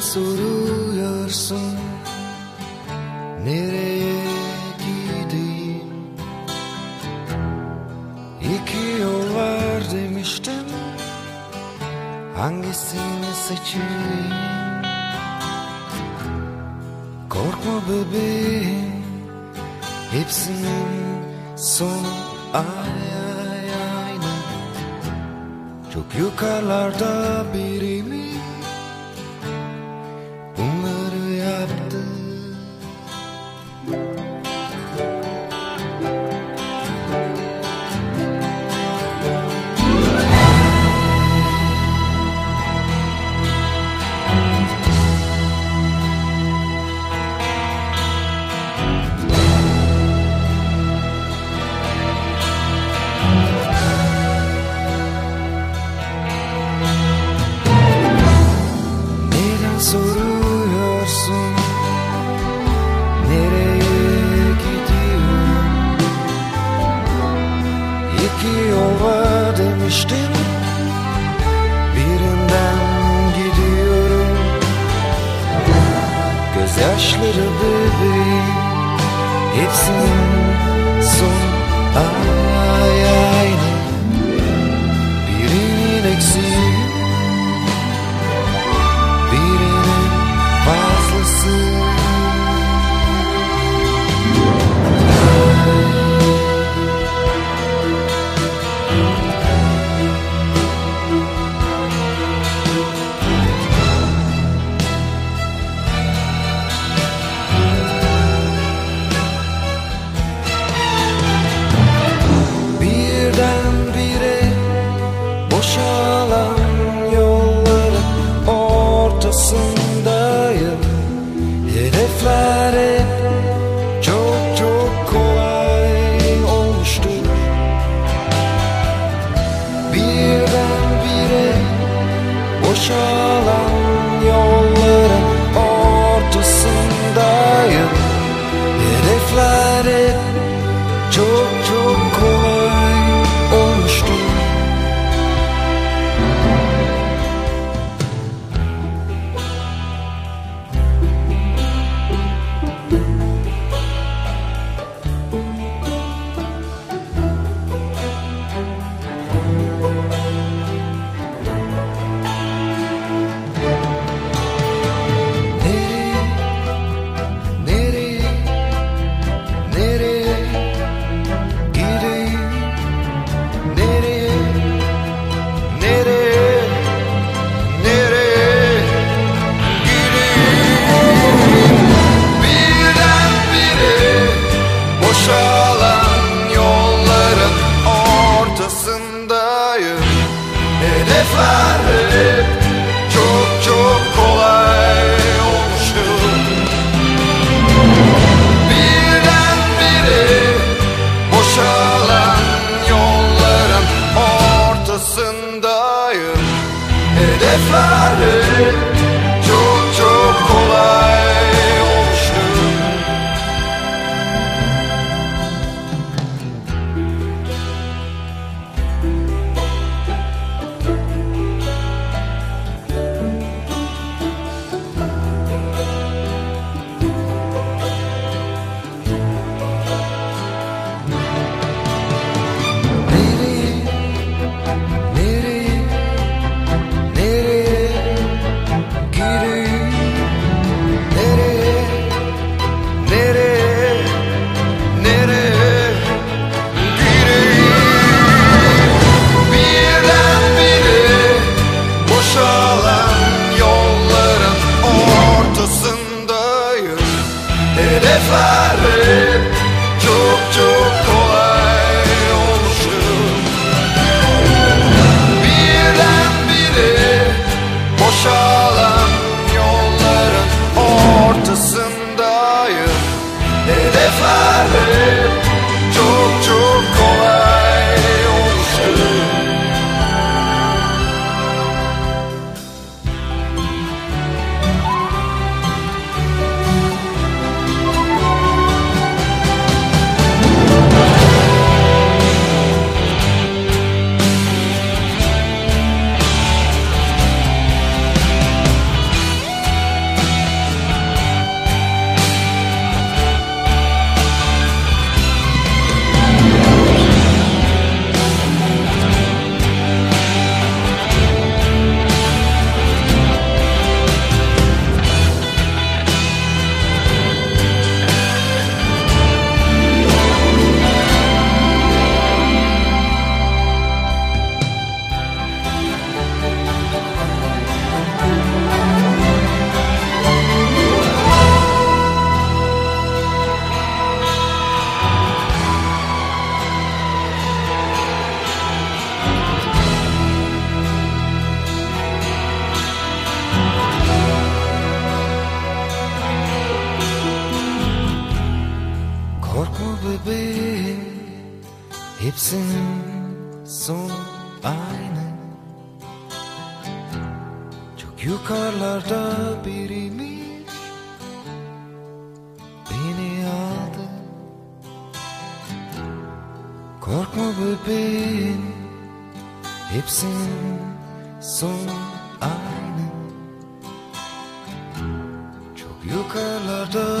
soruyorsun Nereye gideyim? İki yol var demiştim Hangisini seçeyim? Korkma bebeğim Hepsinin son ay ay aynı Çok yukarılarda biri Yol var demiştin. Birinden gidiyorum. Gözyaşları bebeğim Hepsinin son ay Hedefler hep çok çok kolay olmuştur. Birdenbire boşalan yolların ortasındayım. Hedefler hep çok Hedefler Hepsinin son aynı. Çok yukarılarda biriymiş. Beni aldı. Korkma bebeğim. Hepsinin son aynı. Çok yukarı